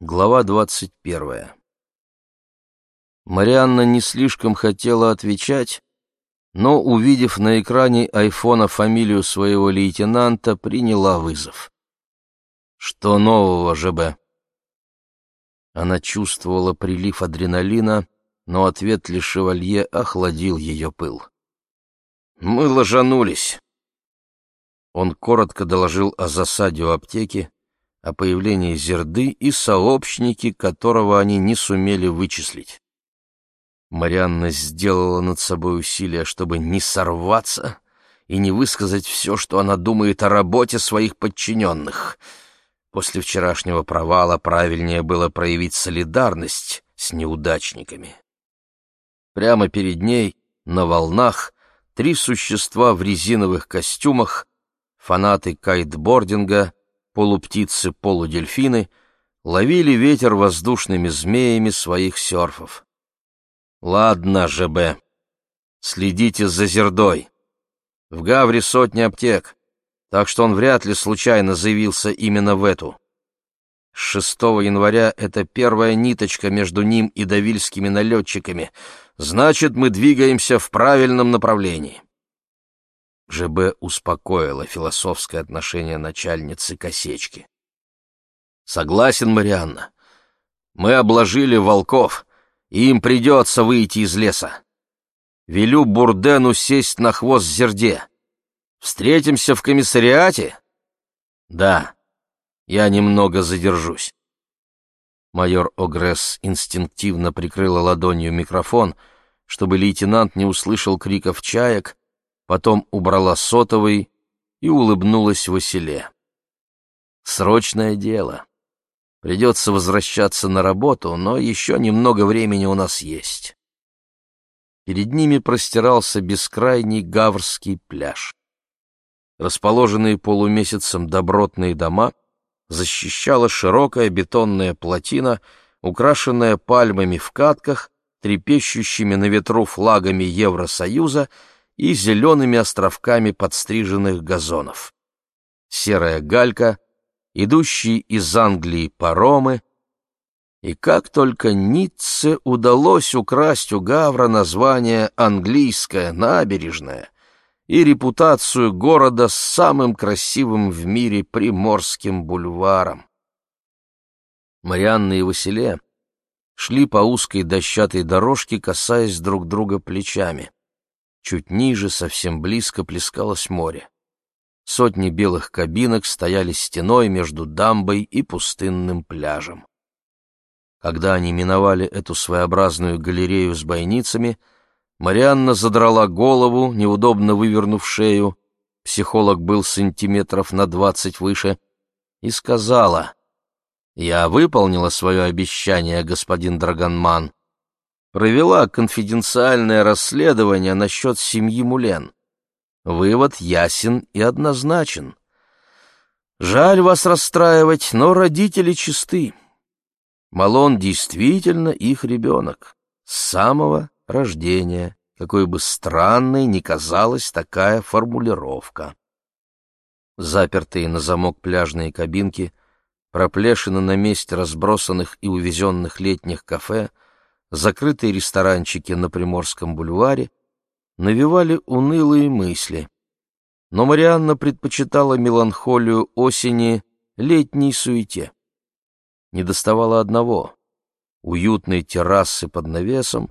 Глава двадцать первая. Марианна не слишком хотела отвечать, но, увидев на экране айфона фамилию своего лейтенанта, приняла вызов. «Что нового, ЖБ?» Она чувствовала прилив адреналина, но ответ Лешевалье охладил ее пыл. «Мы ложанулись». Он коротко доложил о засаде у аптеки, о появлении Зерды и сообщники, которого они не сумели вычислить. Марианна сделала над собой усилие, чтобы не сорваться и не высказать все, что она думает о работе своих подчиненных. После вчерашнего провала правильнее было проявить солидарность с неудачниками. Прямо перед ней, на волнах, три существа в резиновых костюмах, фанаты кайтбординга — полуптицы-полудельфины ловили ветер воздушными змеями своих серфов. Ладно, ЖБ, следите за Зердой. В Гавре сотни аптек, так что он вряд ли случайно заявился именно в эту. С 6 января это первая ниточка между ним и давильскими налетчиками. Значит, мы двигаемся в правильном направлении. ЖБ успокоило философское отношение начальницы к осечке. «Согласен, Марианна. Мы обложили волков, и им придется выйти из леса. Велю Бурдену сесть на хвост зерде. Встретимся в комиссариате?» «Да, я немного задержусь». Майор Огресс инстинктивно прикрыла ладонью микрофон, чтобы лейтенант не услышал криков чаек, потом убрала сотовый и улыбнулась Василе. «Срочное дело. Придется возвращаться на работу, но еще немного времени у нас есть». Перед ними простирался бескрайний Гаврский пляж. Расположенные полумесяцем добротные дома защищала широкая бетонная плотина, украшенная пальмами в катках, трепещущими на ветру флагами Евросоюза и зелеными островками подстриженных газонов. Серая галька, идущие из Англии паромы, и как только Ницце удалось украсть у Гавра название «Английская набережная» и репутацию города с самым красивым в мире Приморским бульваром. Марианна и Василе шли по узкой дощатой дорожке, касаясь друг друга плечами. Чуть ниже, совсем близко, плескалось море. Сотни белых кабинок стояли стеной между дамбой и пустынным пляжем. Когда они миновали эту своеобразную галерею с бойницами, Марианна задрала голову, неудобно вывернув шею, психолог был сантиметров на двадцать выше, и сказала, «Я выполнила свое обещание, господин Драгонман провела конфиденциальное расследование насчет семьи Мулен. Вывод ясен и однозначен. Жаль вас расстраивать, но родители чисты. Малон действительно их ребенок. С самого рождения, какой бы странной ни казалась такая формулировка. Запертые на замок пляжные кабинки, проплешины на месте разбросанных и увезенных летних кафе — закрытые ресторанчики на Приморском бульваре навевали унылые мысли. Но Марианна предпочитала меланхолию осени летней суете. Не доставало одного — уютной террасы под навесом,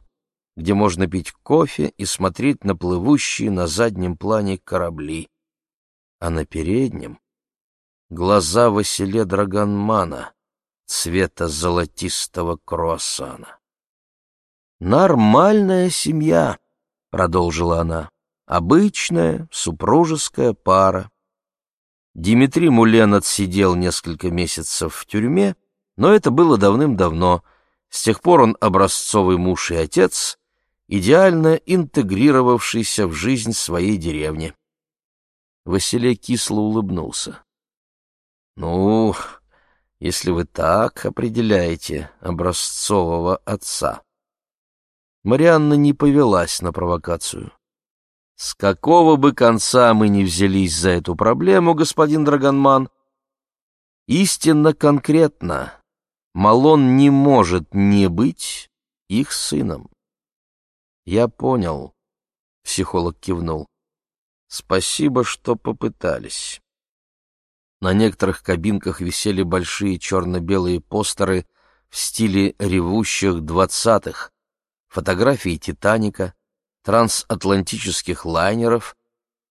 где можно пить кофе и смотреть на плывущие на заднем плане корабли. А на переднем — глаза Василе Драгонмана цвета золотистого круассана. «Нормальная семья», — продолжила она, — «обычная супружеская пара». Дмитрий Мулен отсидел несколько месяцев в тюрьме, но это было давным-давно. С тех пор он образцовый муж и отец, идеально интегрировавшийся в жизнь своей деревни. Василий кисло улыбнулся. «Ну, если вы так определяете образцового отца». Марианна не повелась на провокацию. С какого бы конца мы ни взялись за эту проблему, господин Драгонман, истинно конкретно, Малон не может не быть их сыном. Я понял, психолог кивнул. Спасибо, что попытались. На некоторых кабинках висели большие черно-белые постеры в стиле ревущих двадцатых, фотографии «Титаника», трансатлантических лайнеров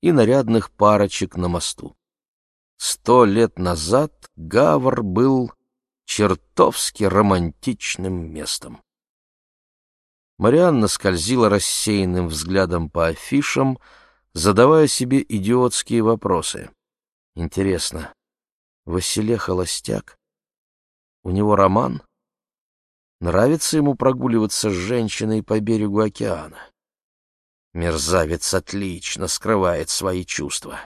и нарядных парочек на мосту. Сто лет назад Гавр был чертовски романтичным местом. Марианна скользила рассеянным взглядом по афишам, задавая себе идиотские вопросы. Интересно, Василе холостяк? У него роман? Нравится ему прогуливаться с женщиной по берегу океана? Мерзавец отлично скрывает свои чувства.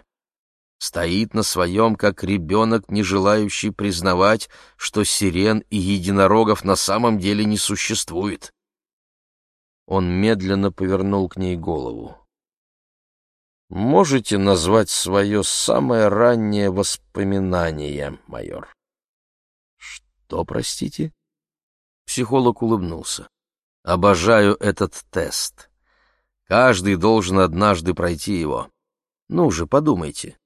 Стоит на своем, как ребенок, не желающий признавать, что сирен и единорогов на самом деле не существует. Он медленно повернул к ней голову. «Можете назвать свое самое раннее воспоминание, майор?» «Что, простите?» Психолог улыбнулся. «Обожаю этот тест. Каждый должен однажды пройти его. Ну же, подумайте.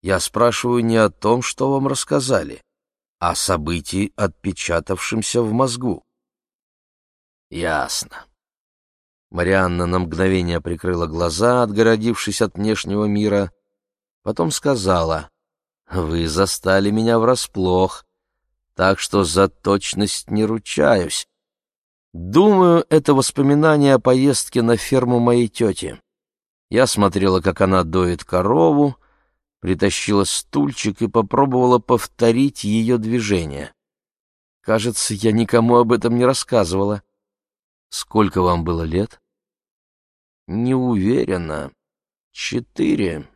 Я спрашиваю не о том, что вам рассказали, а о событии, отпечатавшемся в мозгу». «Ясно». Марианна на мгновение прикрыла глаза, отгородившись от внешнего мира, потом сказала, «Вы застали меня врасплох так что за точность не ручаюсь. Думаю, это воспоминание о поездке на ферму моей тети. Я смотрела, как она доит корову, притащила стульчик и попробовала повторить ее движение. Кажется, я никому об этом не рассказывала. Сколько вам было лет? Не уверена. Четыре.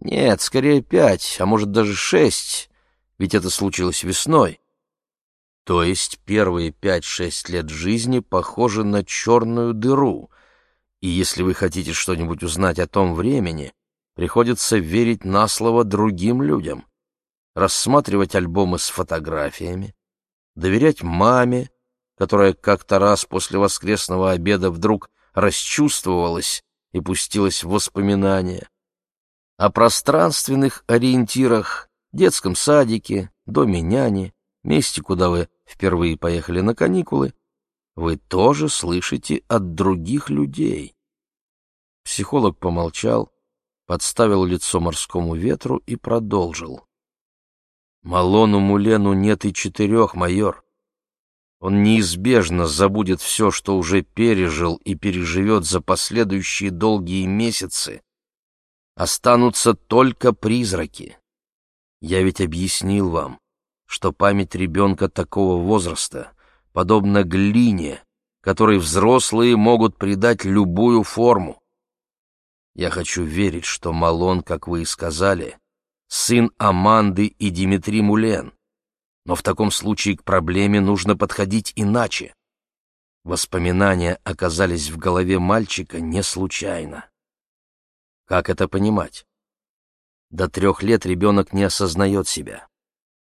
Нет, скорее пять, а может даже шесть ведь это случилось весной. То есть первые пять-шесть лет жизни похожи на черную дыру, и если вы хотите что-нибудь узнать о том времени, приходится верить на слово другим людям, рассматривать альбомы с фотографиями, доверять маме, которая как-то раз после воскресного обеда вдруг расчувствовалась и пустилась в воспоминания. О пространственных ориентирах детском садике, доме няни, месте, куда вы впервые поехали на каникулы, вы тоже слышите от других людей. Психолог помолчал, подставил лицо морскому ветру и продолжил. Малону Мулену нет и четырех, майор. Он неизбежно забудет все, что уже пережил и переживет за последующие долгие месяцы. Останутся только призраки. Я ведь объяснил вам, что память ребенка такого возраста подобна глине, которой взрослые могут придать любую форму. Я хочу верить, что Малон, как вы и сказали, сын Аманды и Димитри Мулен. Но в таком случае к проблеме нужно подходить иначе. Воспоминания оказались в голове мальчика не случайно. Как это понимать? До трех лет ребенок не осознает себя.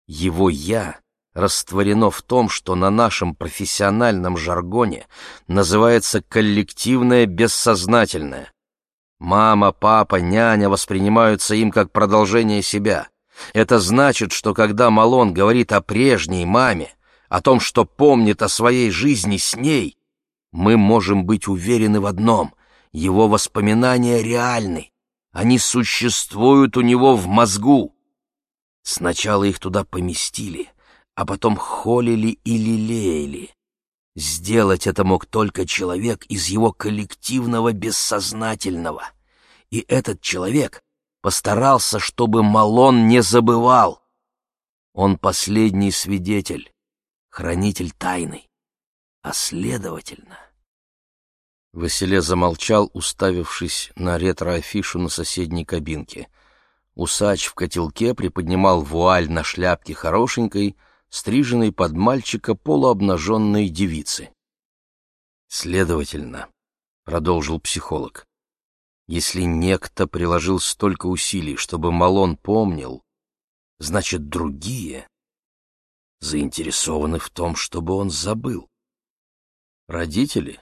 Его «я» растворено в том, что на нашем профессиональном жаргоне называется коллективное бессознательное. Мама, папа, няня воспринимаются им как продолжение себя. Это значит, что когда Малон говорит о прежней маме, о том, что помнит о своей жизни с ней, мы можем быть уверены в одном — его воспоминания реальны. Они существуют у него в мозгу. Сначала их туда поместили, а потом холили и лелеяли. Сделать это мог только человек из его коллективного бессознательного. И этот человек постарался, чтобы Малон не забывал. Он последний свидетель, хранитель тайны, а следовательно... Василе замолчал, уставившись на ретро-афишу на соседней кабинке. Усач в котелке приподнимал вуаль на шляпке хорошенькой, стриженной под мальчика полуобнаженной девицы. «Следовательно», — продолжил психолог, — «если некто приложил столько усилий, чтобы Малон помнил, значит, другие...» заинтересованы в том, чтобы он забыл. Родители?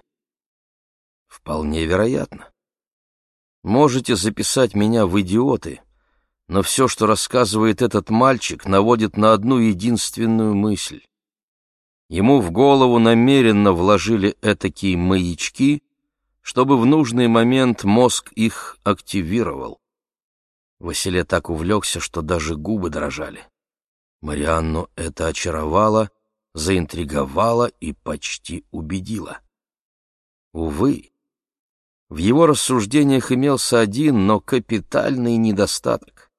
Вполне вероятно. Можете записать меня в идиоты, но все, что рассказывает этот мальчик, наводит на одну единственную мысль. Ему в голову намеренно вложили этакие маячки, чтобы в нужный момент мозг их активировал. Василий так увлекся, что даже губы дрожали. Марианну это очаровало, заинтриговало и почти убедило. Увы, в его рассуждениях имелся один, но капитальный недостаток.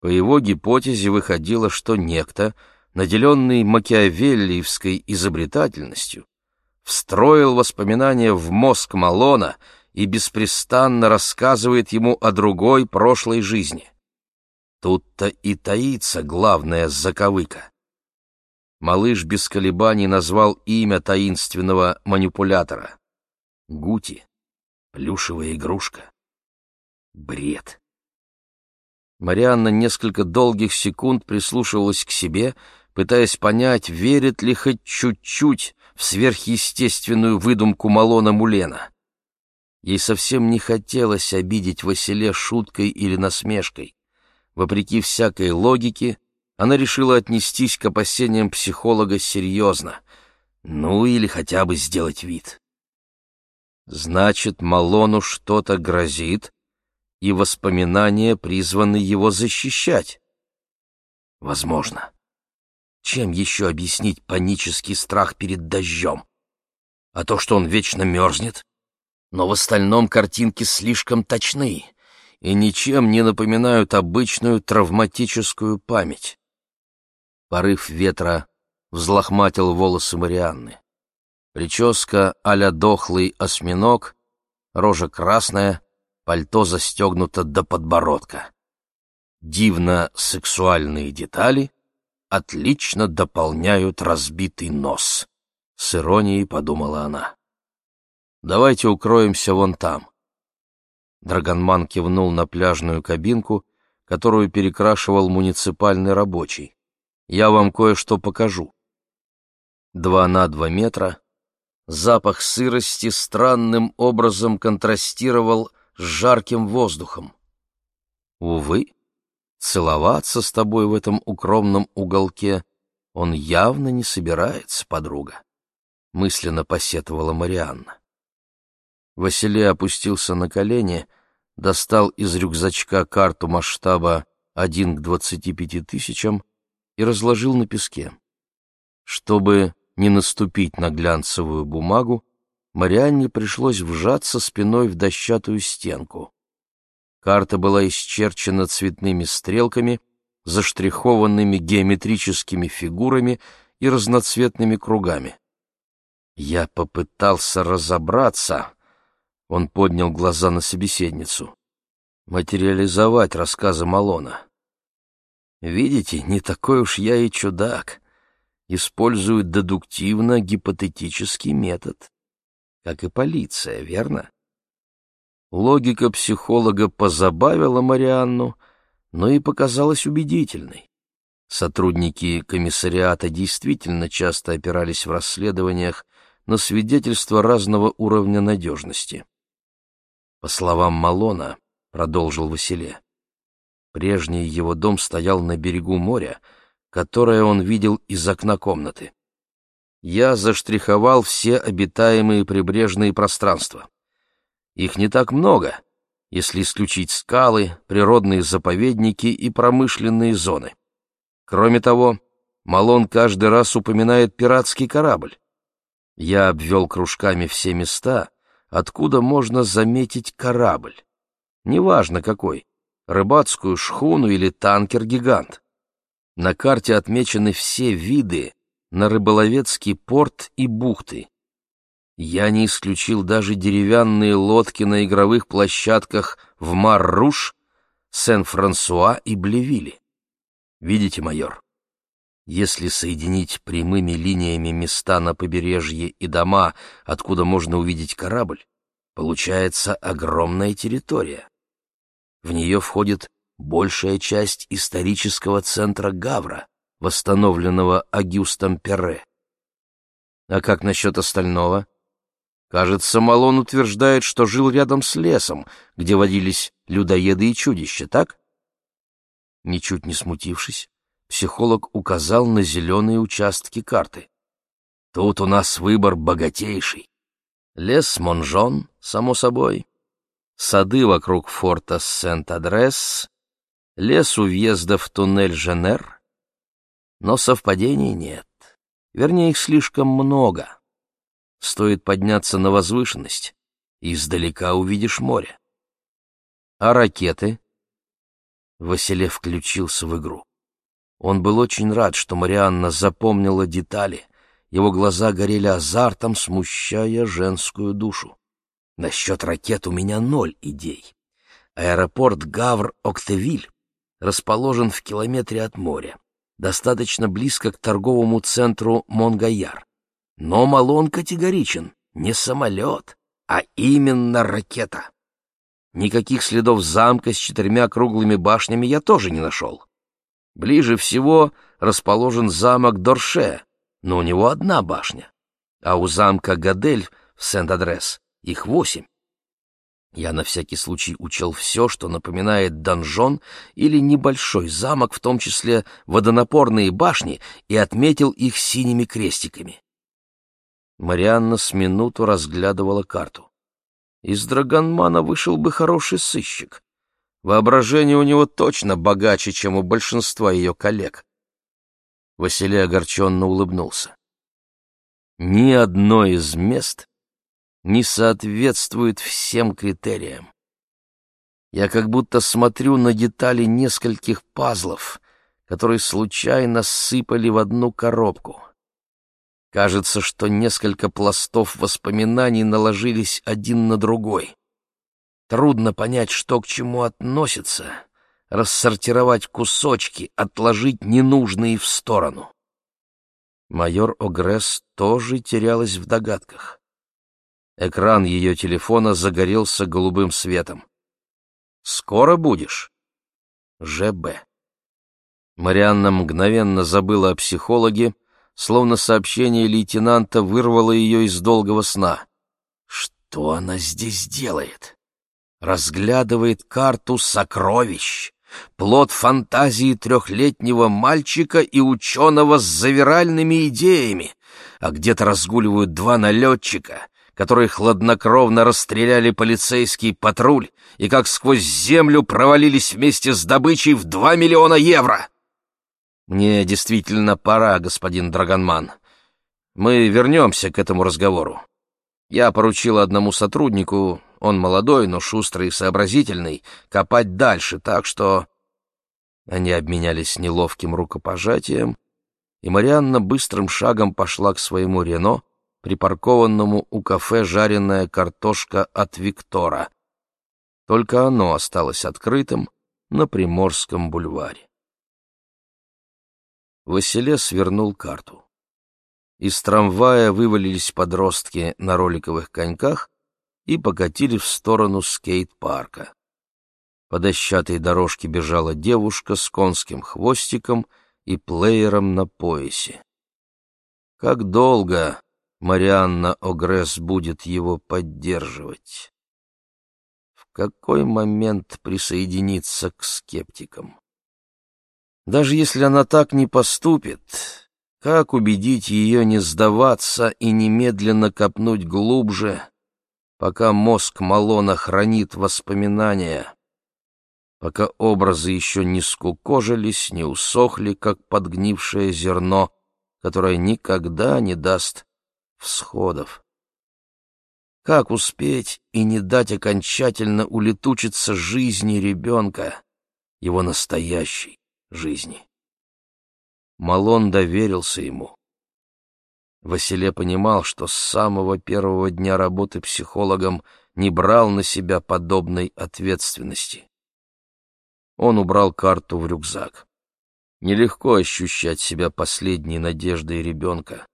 По его гипотезе выходило, что некто, наделенный макиавеллиевской изобретательностью, встроил воспоминания в мозг Малона и беспрестанно рассказывает ему о другой прошлой жизни. Тут-то и таится главная заковыка. Малыш без колебаний назвал имя таинственного манипулятора. Гути. Плюшевая игрушка. Бред. Марианна несколько долгих секунд прислушивалась к себе, пытаясь понять, верит ли хоть чуть-чуть в сверхъестественную выдумку Малона Мулена. Ей совсем не хотелось обидеть Василе шуткой или насмешкой. Вопреки всякой логике, она решила отнестись к опасениям психолога серьезно, ну или хотя бы сделать вид. Значит, Малону что-то грозит, и воспоминания призваны его защищать. Возможно. Чем еще объяснить панический страх перед дождем? А то, что он вечно мерзнет? Но в остальном картинки слишком точны и ничем не напоминают обычную травматическую память. Порыв ветра взлохматил волосы Марианны. Прическа а-ля дохлый осьминог, рожа красная, пальто застегнуто до подбородка. Дивно сексуальные детали отлично дополняют разбитый нос. С иронией подумала она. «Давайте укроемся вон там». Драгонман кивнул на пляжную кабинку, которую перекрашивал муниципальный рабочий. «Я вам кое-что покажу». Два на два метра, запах сырости странным образом контрастировал с жарким воздухом. Увы, Целоваться с тобой в этом укромном уголке он явно не собирается, подруга, — мысленно посетовала Марианна. Василий опустился на колени, достал из рюкзачка карту масштаба 1 к 25 тысячам и разложил на песке. Чтобы не наступить на глянцевую бумагу, Марианне пришлось вжаться спиной в дощатую стенку. Карта была исчерчена цветными стрелками, заштрихованными геометрическими фигурами и разноцветными кругами. Я попытался разобраться, он поднял глаза на собеседницу, материализовать рассказы Малона. Видите, не такой уж я и чудак. Использую дедуктивно-гипотетический метод. Как и полиция, верно? Логика психолога позабавила Марианну, но и показалась убедительной. Сотрудники комиссариата действительно часто опирались в расследованиях на свидетельства разного уровня надежности. По словам Малона, продолжил Василе, прежний его дом стоял на берегу моря, которое он видел из окна комнаты. Я заштриховал все обитаемые прибрежные пространства. Их не так много, если исключить скалы, природные заповедники и промышленные зоны. Кроме того, Малон каждый раз упоминает пиратский корабль. Я обвел кружками все места, откуда можно заметить корабль. Неважно какой, рыбацкую шхуну или танкер-гигант. На карте отмечены все виды на рыболовецкий порт и бухты. Я не исключил даже деревянные лодки на игровых площадках в Мар-Руш, Сен-Франсуа и Блевиле. Видите, майор, если соединить прямыми линиями места на побережье и дома, откуда можно увидеть корабль, получается огромная территория. В нее входит большая часть исторического центра Гавра, восстановленного Агюстом Перре. А как насчет остального? Кажется, Малон утверждает, что жил рядом с лесом, где водились людоеды и чудища, так? Ничуть не смутившись, психолог указал на зеленые участки карты. Тут у нас выбор богатейший. Лес Монжон, само собой, сады вокруг форта Сент-Адрес, лес у въезда в туннель Женер. Но совпадений нет. Вернее, их слишком много. Стоит подняться на возвышенность, и издалека увидишь море. А ракеты? Василев включился в игру. Он был очень рад, что Марианна запомнила детали. Его глаза горели азартом, смущая женскую душу. Насчет ракет у меня ноль идей. Аэропорт Гавр-Октевиль расположен в километре от моря достаточно близко к торговому центру Монгаяр. Но Малон категоричен — не самолет, а именно ракета. Никаких следов замка с четырьмя круглыми башнями я тоже не нашел. Ближе всего расположен замок Дорше, но у него одна башня, а у замка Гадель в Сент-Адрес их восемь. Я на всякий случай учел все, что напоминает донжон или небольшой замок, в том числе водонапорные башни, и отметил их синими крестиками. Марианна с минуту разглядывала карту. Из Драгонмана вышел бы хороший сыщик. Воображение у него точно богаче, чем у большинства ее коллег. Василий огорченно улыбнулся. Ни одно из мест не соответствует всем критериям. Я как будто смотрю на детали нескольких пазлов, которые случайно сыпали в одну коробку. Кажется, что несколько пластов воспоминаний наложились один на другой. Трудно понять, что к чему относится, рассортировать кусочки, отложить ненужные в сторону. Майор Огресс тоже терялась в догадках. Экран ее телефона загорелся голубым светом. «Скоро будешь?» «ЖБ». Марианна мгновенно забыла о психологе, словно сообщение лейтенанта вырвало ее из долгого сна. Что она здесь делает? Разглядывает карту сокровищ, плод фантазии трехлетнего мальчика и ученого с завиральными идеями, а где-то разгуливают два налетчика — которые хладнокровно расстреляли полицейский патруль и как сквозь землю провалились вместе с добычей в два миллиона евро. Мне действительно пора, господин Драгонман. Мы вернемся к этому разговору. Я поручил одному сотруднику, он молодой, но шустрый и сообразительный, копать дальше, так что... Они обменялись неловким рукопожатием, и Марианна быстрым шагом пошла к своему Рено, припаркованному у кафе жареная картошка от Виктора. Только оно осталось открытым на Приморском бульваре. Василе свернул карту. Из трамвая вывалились подростки на роликовых коньках и покатили в сторону скейт-парка. По дощатой дорожке бежала девушка с конским хвостиком и плеером на поясе. Как долго Марианна Огресс будет его поддерживать. В какой момент присоединиться к скептикам? Даже если она так не поступит, как убедить ее не сдаваться и немедленно копнуть глубже, пока мозг Малона хранит воспоминания, пока образы еще не скукожились, не усохли, как подгнившее зерно, которое никогда не даст всходов. Как успеть и не дать окончательно улетучиться жизни ребенка, его настоящей жизни? Малон доверился ему. Василе понимал, что с самого первого дня работы психологом не брал на себя подобной ответственности. Он убрал карту в рюкзак. Нелегко ощущать себя последней надеждой ребенка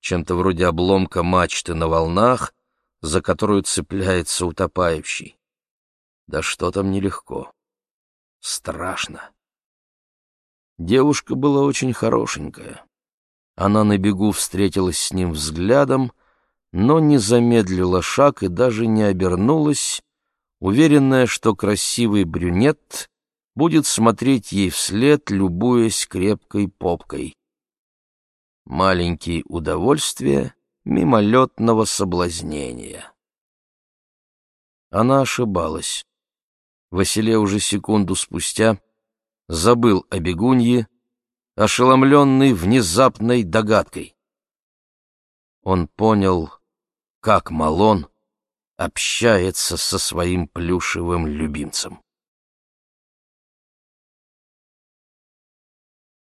чем-то вроде обломка мачты на волнах, за которую цепляется утопающий. Да что там нелегко. Страшно. Девушка была очень хорошенькая. Она на бегу встретилась с ним взглядом, но не замедлила шаг и даже не обернулась, уверенная, что красивый брюнет будет смотреть ей вслед, любуясь крепкой попкой. Маленькие удовольствия мимолетного соблазнения. Она ошибалась. Василе уже секунду спустя забыл о бегунье, ошеломленный внезапной догадкой. Он понял, как Малон общается со своим плюшевым любимцем.